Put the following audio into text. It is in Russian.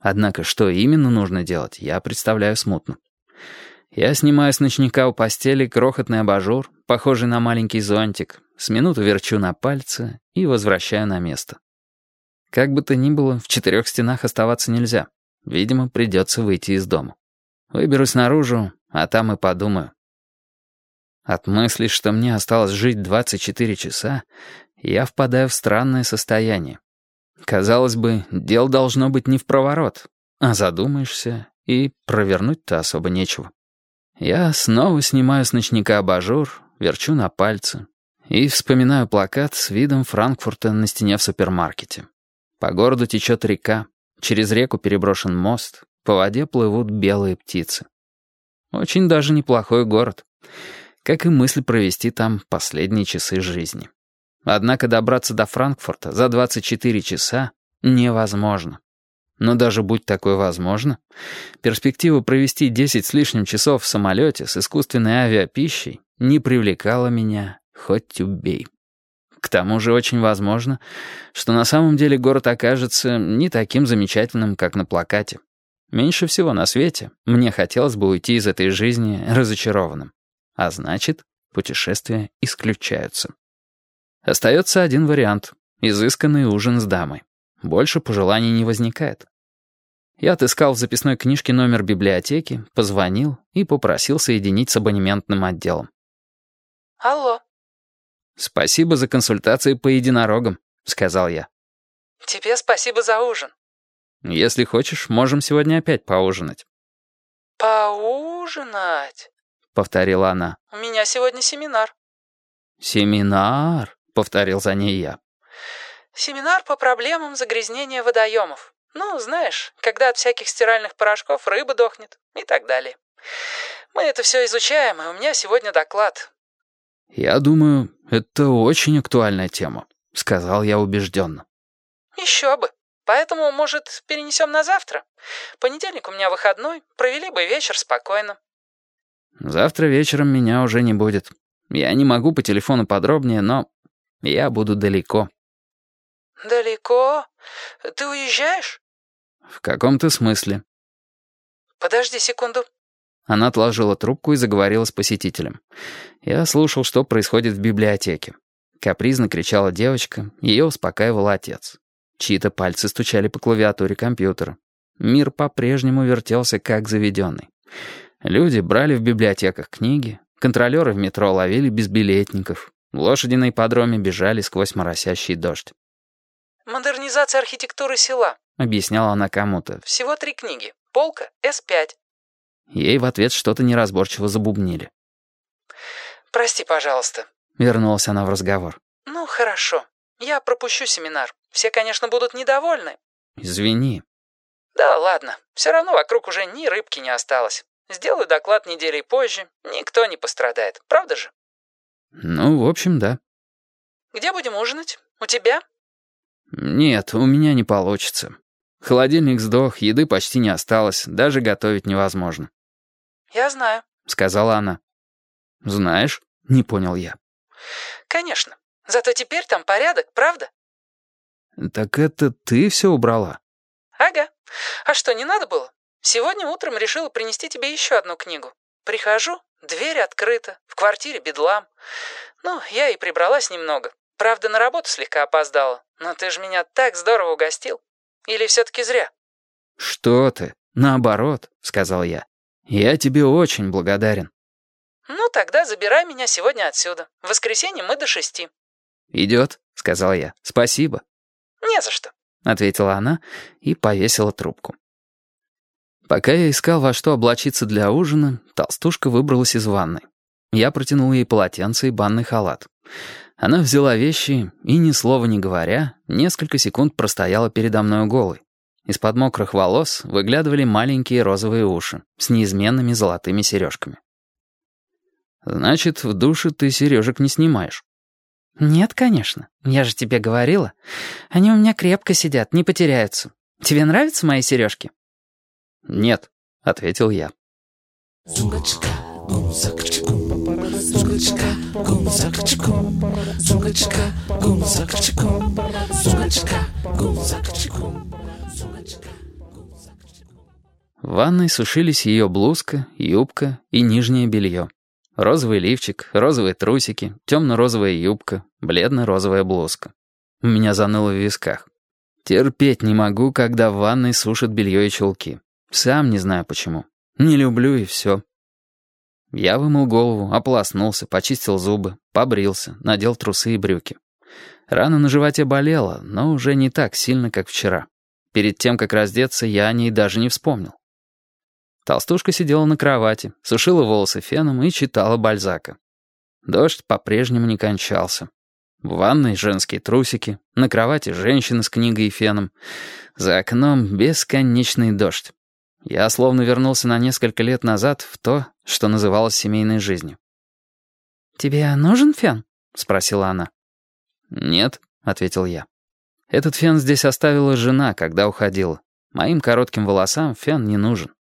Однако что именно нужно делать, я представляю смутно. Я снимаю с ночника у постели крохотный абажур, похожий на маленький зонтик, с минуту верчу на пальце и возвращаю на место. Как бы то ни было, в четырех стенах оставаться нельзя. Видимо, придется выйти из дома. Выберусь наружу, а там и подумаю. От мысли, что мне осталось жить 24 часа, я впадаю в странное состояние. Казалось бы, дел должно быть не в проворот, а задумаешься, и провернуть-то особо нечего. Я снова снимаю с ночника абажур, верчу на пальце и вспоминаю плакат с видом Франкфурта на стене в супермаркете. По городу течет река, через реку переброшен мост, по воде плывут белые птицы. Очень даже неплохой город, как и мысль провести там последние часы жизни. Однако добраться до Франкфурта за 24 часа невозможно. Но даже будь такое возможно, перспектива провести 10 с лишним часов в самолете с искусственной авиапищей не привлекала меня, хоть убей. К тому же очень возможно, что на самом деле город окажется не таким замечательным, как на плакате. Меньше всего на свете мне хотелось бы уйти из этой жизни разочарованным. А значит, путешествия исключаются. Остается один вариант — изысканный ужин с дамой. Больше пожеланий не возникает. Я отыскал в записной книжке номер библиотеки, позвонил и попросил соединить с абонементным отделом. «Алло». «Спасибо за консультации по единорогам», — сказал я. «Тебе спасибо за ужин». «Если хочешь, можем сегодня опять поужинать». «Поужинать?» — повторила она. «У меня сегодня семинар». «Семинар?» — повторил за ней я. «Семинар по проблемам загрязнения водоемов. Ну, знаешь, когда от всяких стиральных порошков рыба дохнет и так далее. Мы это все изучаем, и у меня сегодня доклад». «Я думаю, это очень актуальная тема», — сказал я убежденно. «Еще бы. Поэтому, может, перенесем на завтра? Понедельник у меня выходной, провели бы вечер спокойно». «Завтра вечером меня уже не будет. Я не могу по телефону подробнее, но я буду далеко». «Далеко? Ты уезжаешь?» «В каком-то смысле». «Подожди секунду». Она отложила трубку и заговорила с посетителем. Я слушал, что происходит в библиотеке. Капризно кричала девочка, ее успокаивал отец. Чьи-то пальцы стучали по клавиатуре компьютера. Мир по-прежнему вертелся как заведенный. Люди брали в библиотеках книги, контролеры в метро ловили безбилетников, лошади на ипподроме бежали сквозь моросящий дождь. «Модернизация архитектуры села», — объясняла она кому-то. «Всего три книги. Полка, С5». Ей в ответ что-то неразборчиво забубнили. «Прости, пожалуйста», — вернулась она в разговор. «Ну, хорошо. Я пропущу семинар. Все, конечно, будут недовольны». «Извини». «Да, ладно. Все равно вокруг уже ни рыбки не осталось. Сделаю доклад неделей позже. Никто не пострадает. Правда же?» «Ну, в общем, да». «Где будем ужинать? У тебя?» «Нет, у меня не получится. Холодильник сдох, еды почти не осталось, даже готовить невозможно». «Я знаю», — сказала она. «Знаешь?» — не понял я. «Конечно. Зато теперь там порядок, правда?» «Так это ты все убрала?» «Ага. А что, не надо было? Сегодня утром решила принести тебе еще одну книгу. Прихожу, дверь открыта, в квартире бедлам. Ну, я и прибралась немного. Правда, на работу слегка опоздала. Но ты же меня так здорово угостил. Или все-таки зря?» «Что ты? Наоборот», — сказал я. «Я тебе очень благодарен». «Ну, тогда забирай меня сегодня отсюда. В воскресенье мы до шести». «Идет», — сказал я. «Спасибо». «Не за что», — ответила она и повесила трубку. Пока я искал, во что облачиться для ужина, толстушка выбралась из ванной. Я протянул ей полотенце и банный халат. Она взяла вещи и, ни слова не говоря, несколько секунд простояла передо мной голой. Из-под мокрых волос выглядывали маленькие розовые уши с неизменными золотыми сережками. «Значит, в душе ты сережек не снимаешь?» «Нет, конечно. Я же тебе говорила. Они у меня крепко сидят, не потеряются. Тебе нравятся мои сережки?» «Нет», — ответил я. Зугачка. В ванной сушились ее блузка, юбка и нижнее белье. Розовый лифчик, розовые трусики, темно-розовая юбка, бледно-розовая блузка. У меня заныло в висках. Терпеть не могу, когда в ванной сушат белье и чулки. Сам не знаю почему. Не люблю и все. Я вымыл голову, ополоснулся, почистил зубы, побрился, надел трусы и брюки. Рана на животе болела, но уже не так сильно, как вчера. Перед тем, как раздеться, я о ней даже не вспомнил. Толстушка сидела на кровати, сушила волосы феном и читала Бальзака. Дождь по-прежнему не кончался. В ванной женские трусики, на кровати женщина с книгой и феном. За окном бесконечный дождь. Я словно вернулся на несколько лет назад в то, что называлось семейной жизнью. «Тебе нужен фен?» — спросила она. «Нет», — ответил я. «Этот фен здесь оставила жена, когда уходила. Моим коротким волосам фен не нужен».